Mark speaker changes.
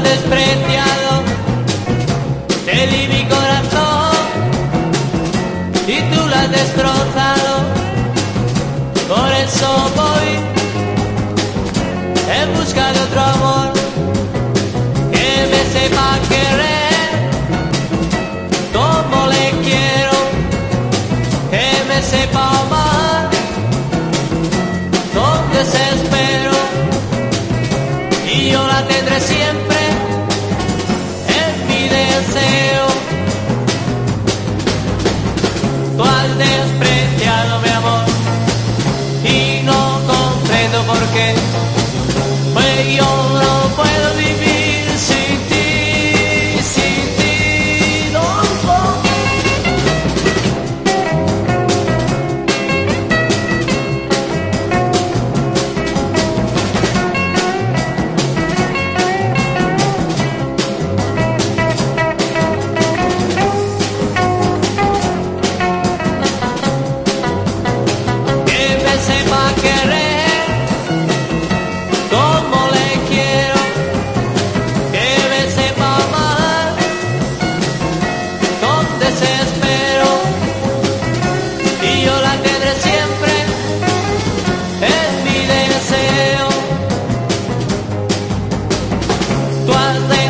Speaker 1: despreciado. Te di mi corazón y tú lo has destrozado. Por eso voy en busca de otro amor que me sepa querer como le quiero que me sepa amar. Con desespero. was there.